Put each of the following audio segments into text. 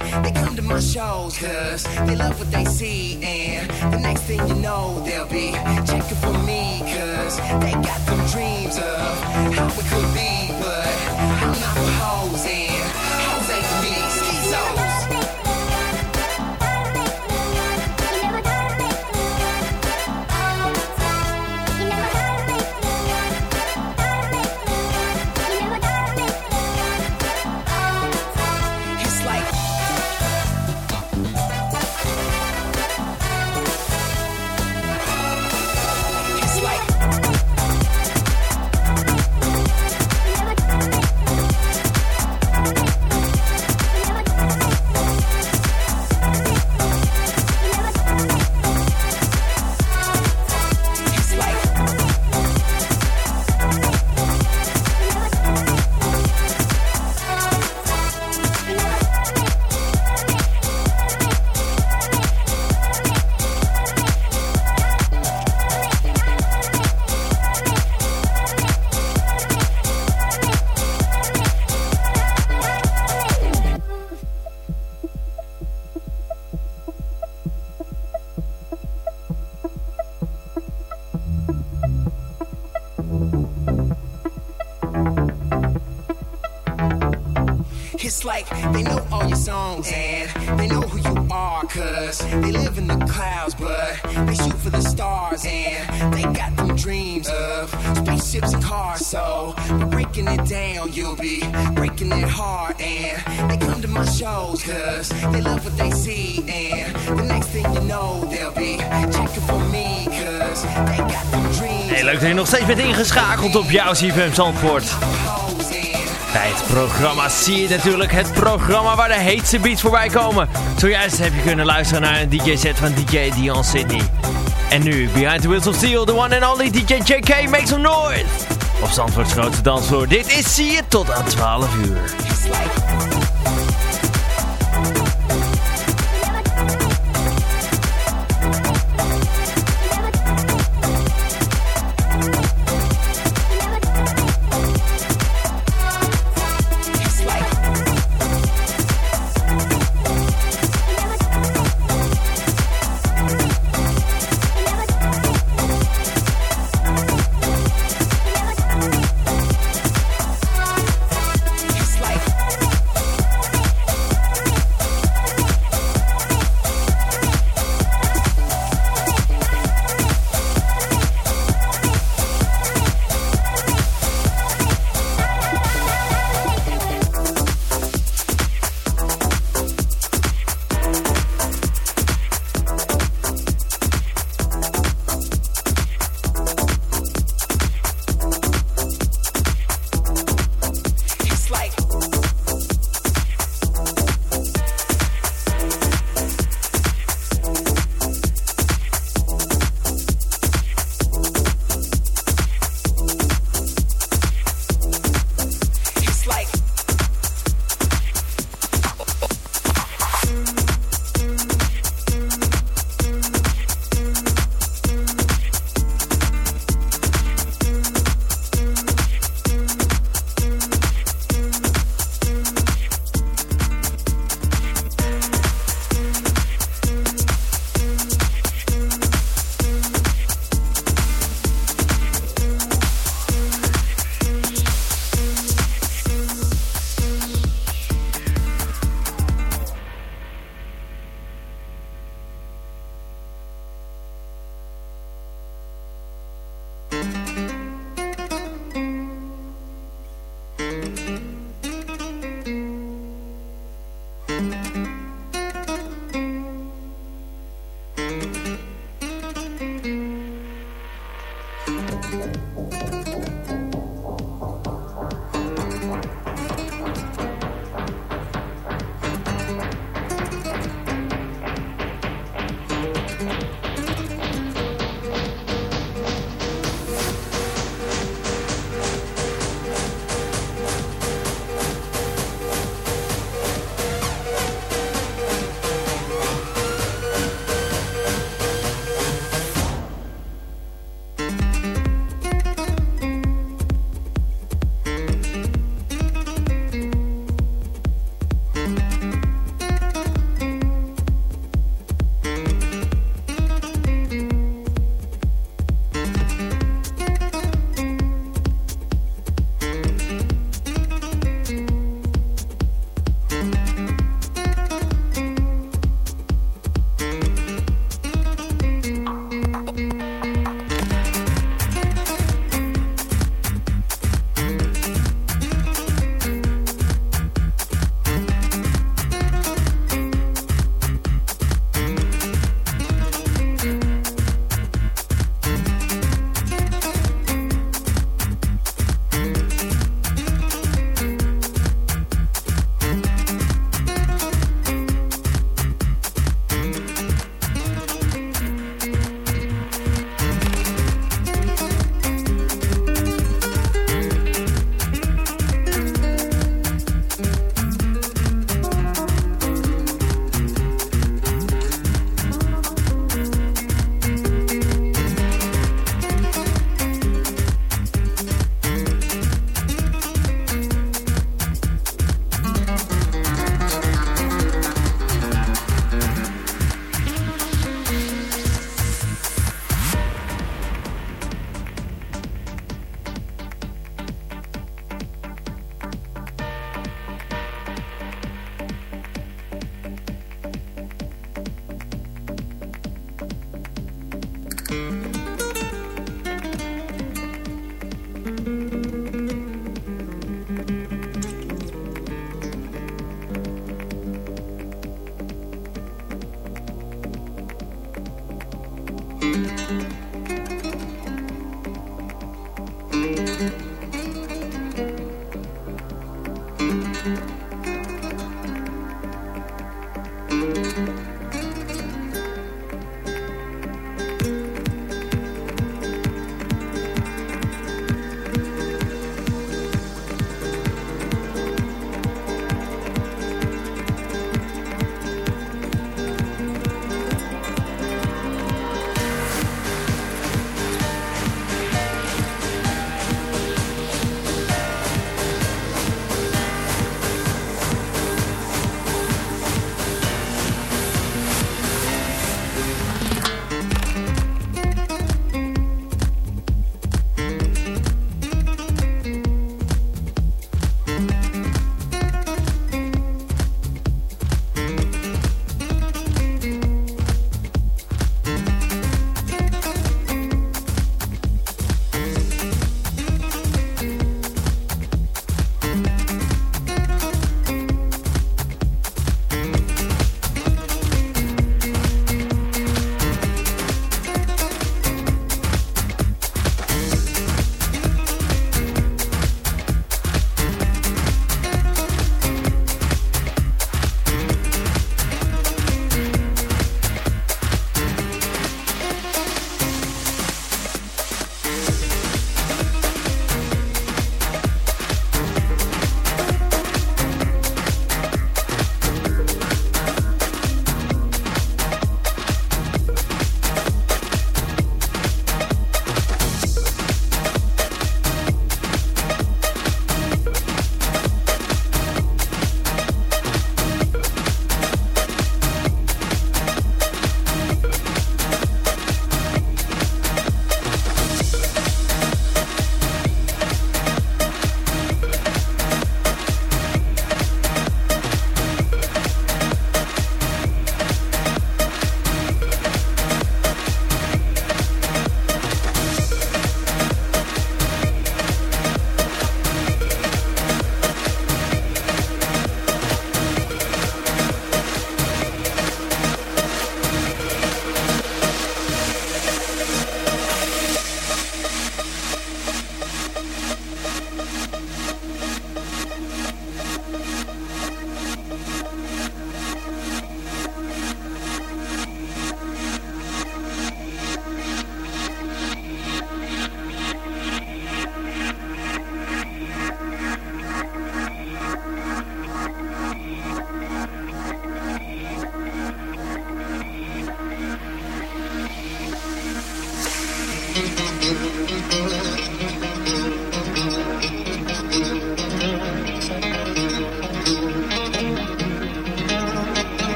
and they come to my shows cause they love what they see and the next thing you know they'll be checking for me cause they got them dreams of how it could be je nog steeds bent ingeschakeld op jouw CFM Zandvoort. Bij het programma zie je natuurlijk het programma waar de heetste beats voorbij komen. Zojuist heb je kunnen luisteren naar een DJ-set van DJ Dion Sydney. En nu, Behind the Wheels of Steel, the one and only DJ JK, make some noise! Op Zandvoorts grote dansvloer, dit is Zie je tot aan 12 uur.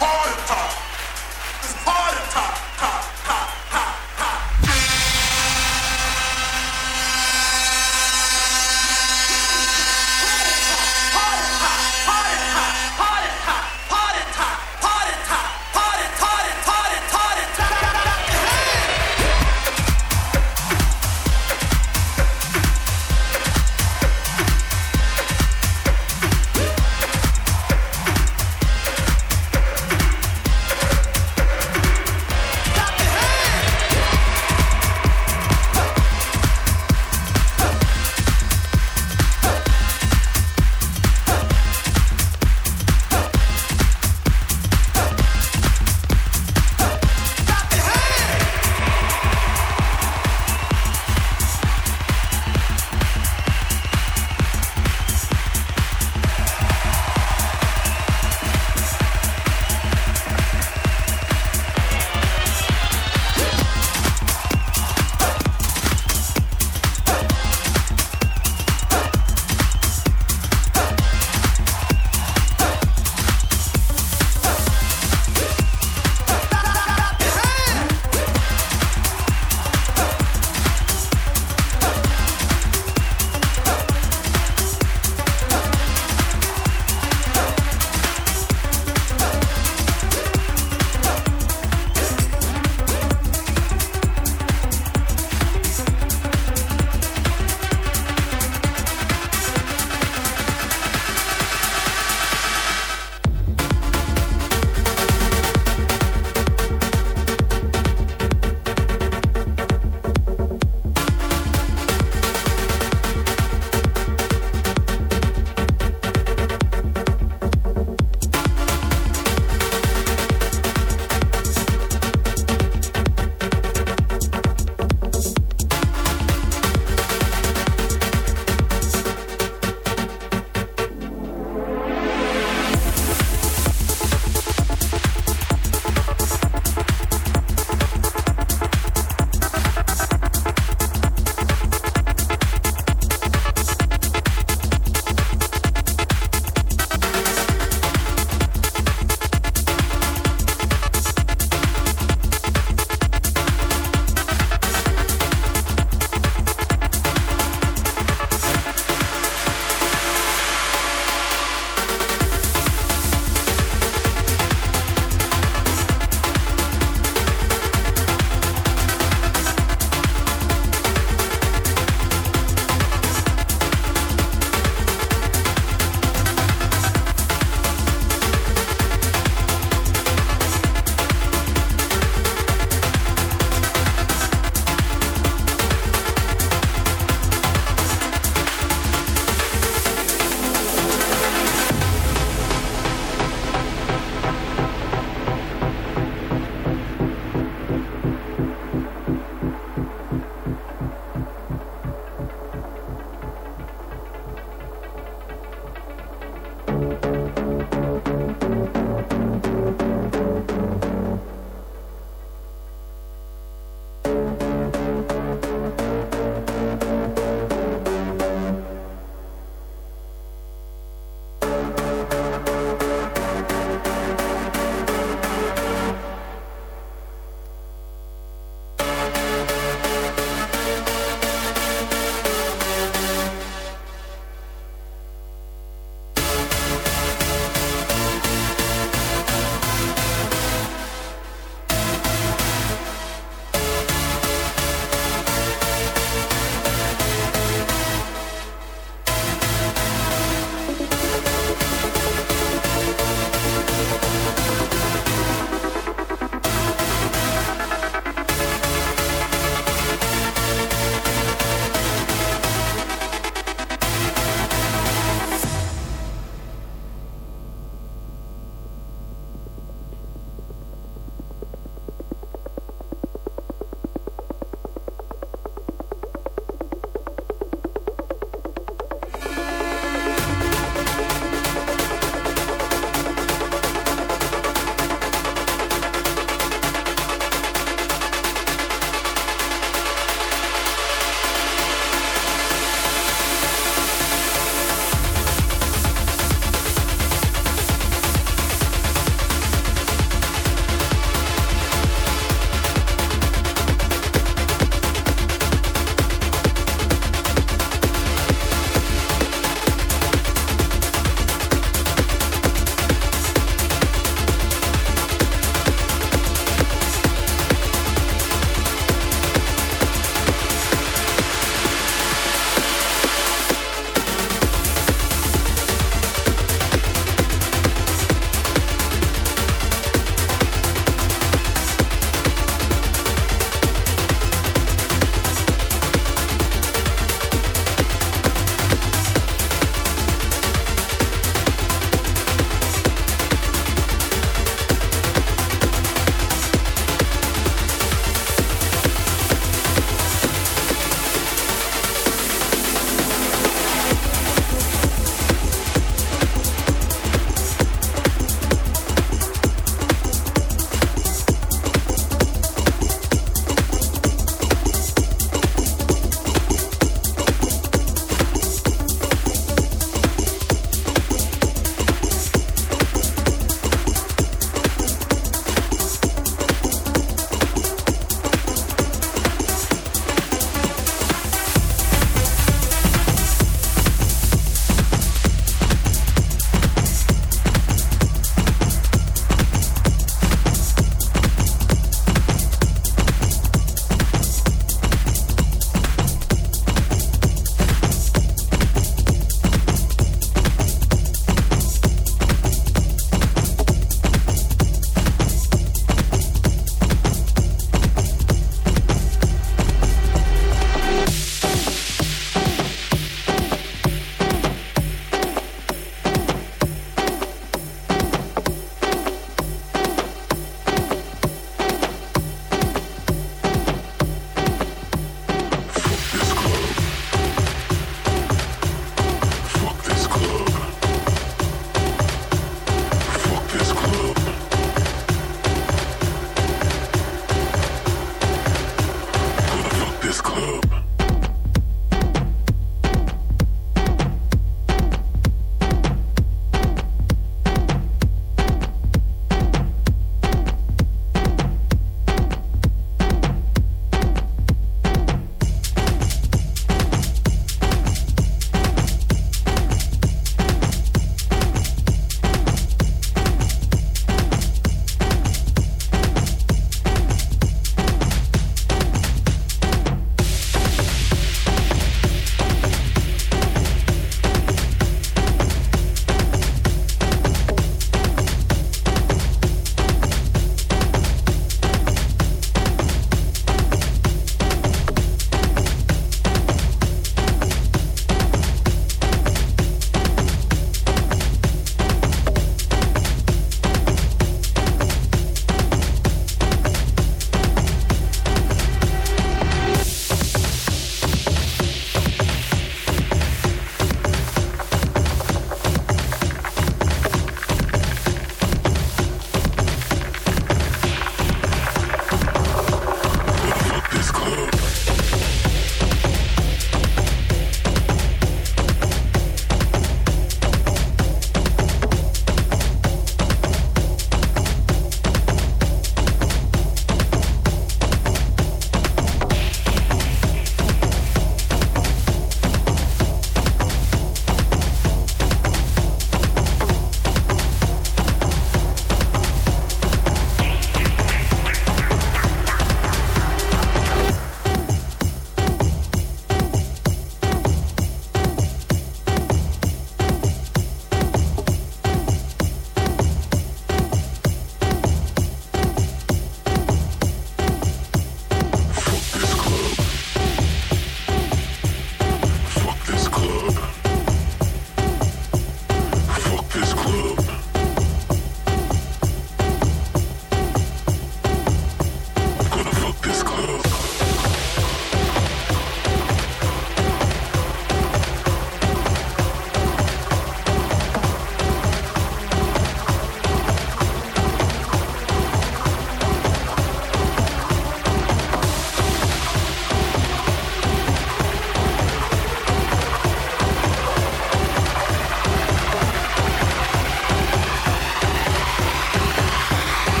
heart time.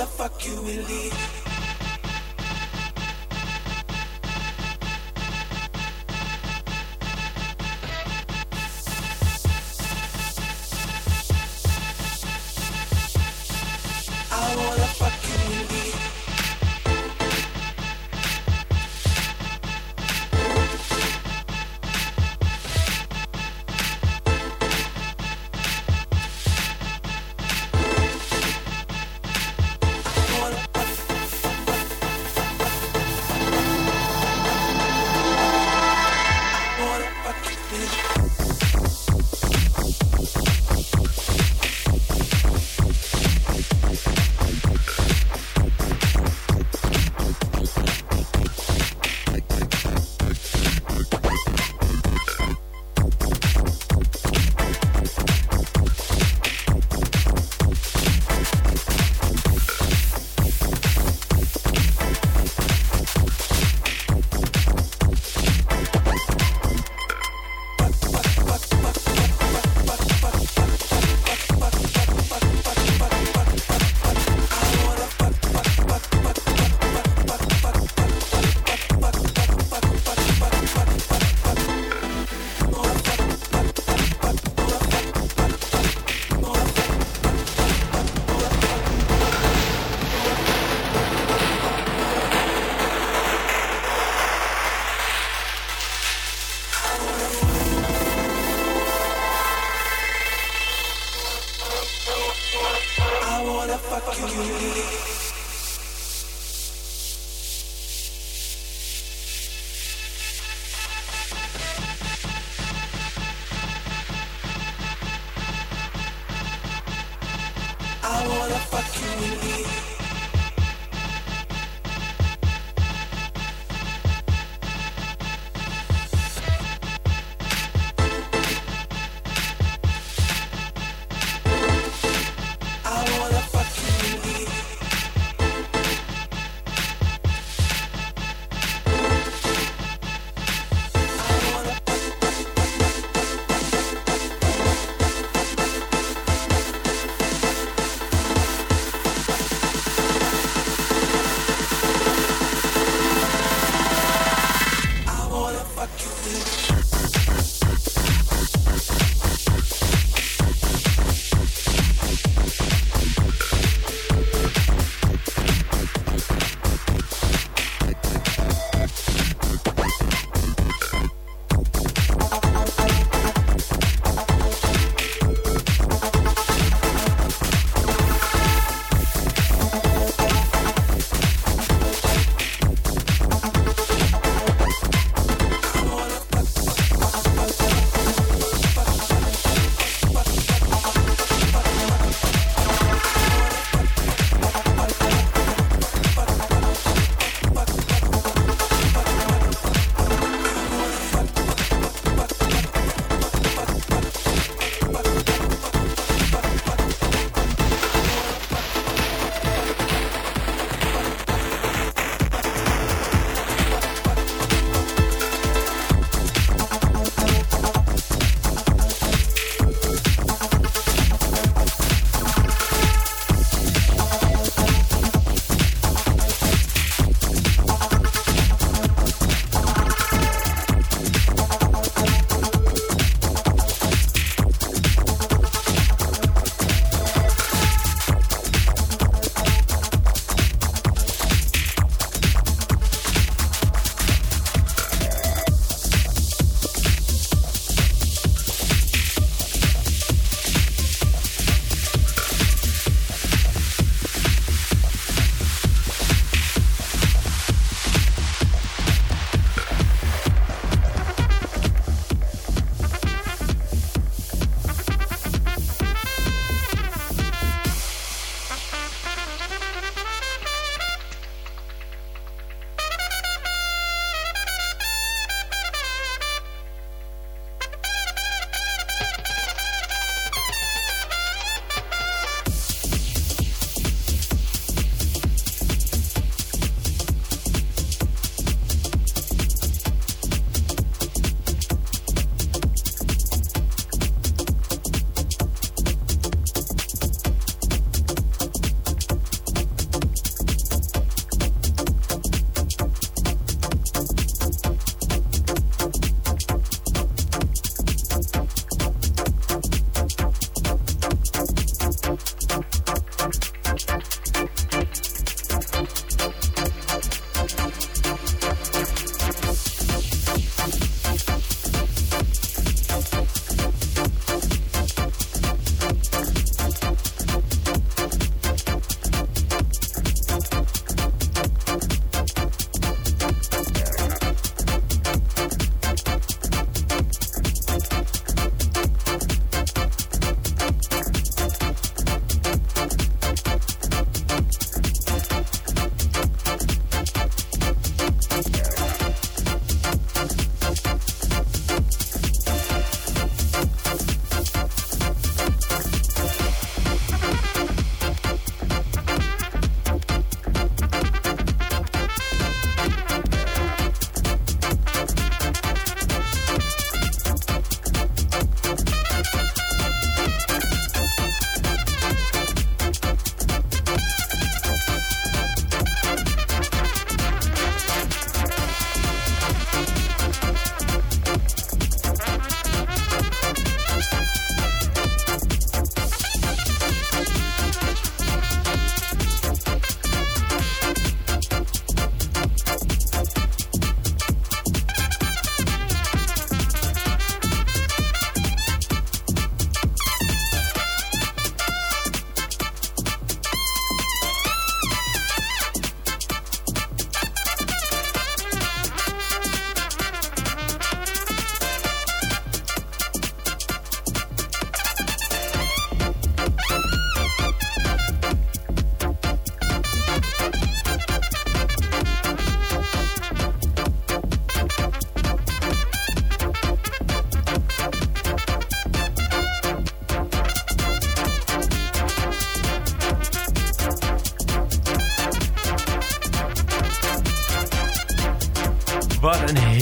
the fuck you will leave. fuck you mean?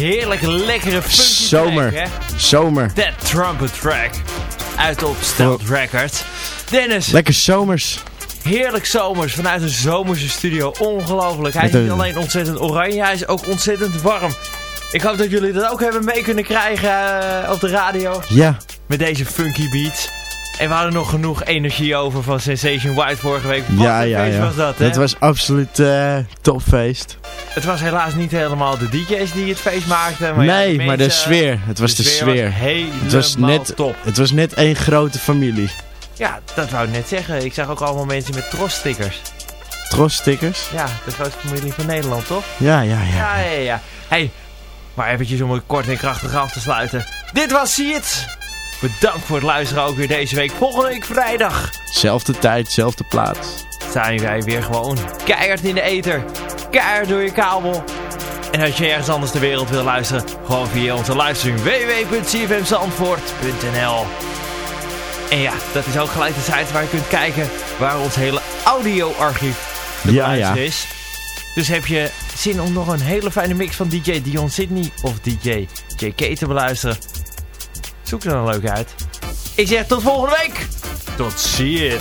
Een heerlijke, lekkere funky Zomer. track, hè? Zomer. That Trumpet Track. Uit op Stealth Records. Dennis, Lekker zomers. heerlijk zomers vanuit een zomerse studio. Ongelooflijk. Hij is niet een- alleen ontzettend oranje, hij is ook ontzettend warm. Ik hoop dat jullie dat ook hebben mee kunnen krijgen eh, op de radio. Ja. Met deze funky beats. En we hadden nog genoeg energie over van Sensation White vorige week. Wat ja, een ja, feest ja. was dat, hè? Het was absoluut eh topfeest. Het was helaas niet helemaal de DJ's die het feest maakten. Maar ja, nee, maar de sfeer. Het was de, sfeer. was helemaal het, was net, top. het was net één grote familie. Ja, dat wou ik net zeggen. Ik zag ook allemaal mensen met Tros-stickers. Tros-stickers. Ja, de grootste familie van Nederland, toch? Ja, ja, ja. Ja, ja, ja. Hey, maar eventjes om het kort en krachtig af te sluiten. Dit was See It. Bedankt voor het luisteren ook weer deze week. Volgende week vrijdag Zelfde tijd, zelfde plaats. Zijn wij weer gewoon keihard in de ether. Keihard door je kabel. En als je ergens anders ter wereld wil luisteren, gewoon via onze livestream www.cfmzandvoort.nl En ja, dat is ook gelijk de site waar je kunt kijken waar ons hele audioarchief te Ja, ja. is. Dus heb je zin om nog een hele fijne mix van DJ Dion Sydney of DJ JK te beluisteren? Zoek er dan leuk uit. Ik zeg tot volgende week. Tot ziens.